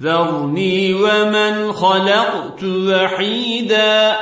ذرني ومن خلقت وحيدا